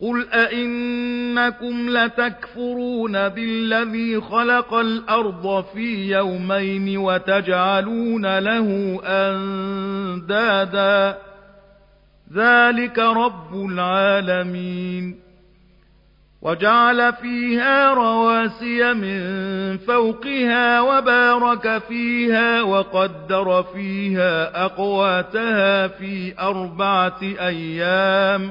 قل أئنكم لتكفرون بالذي خلق الأرض في يومين وتجعلون له أندادا ذلك رب العالمين وجعل فيها رواسي من فوقها وبارك فيها وقدر فيها أقواتها في أربعة أيام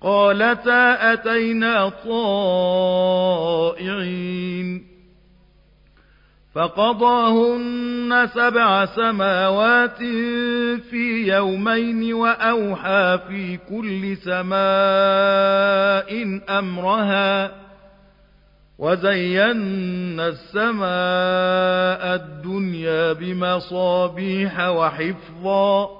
قالتا أتينا طائعين. فقضاهن سبع سماوات في يومين وأوحى في كل سماء أمرها وزينا السماء الدنيا بمصابيح وحفظا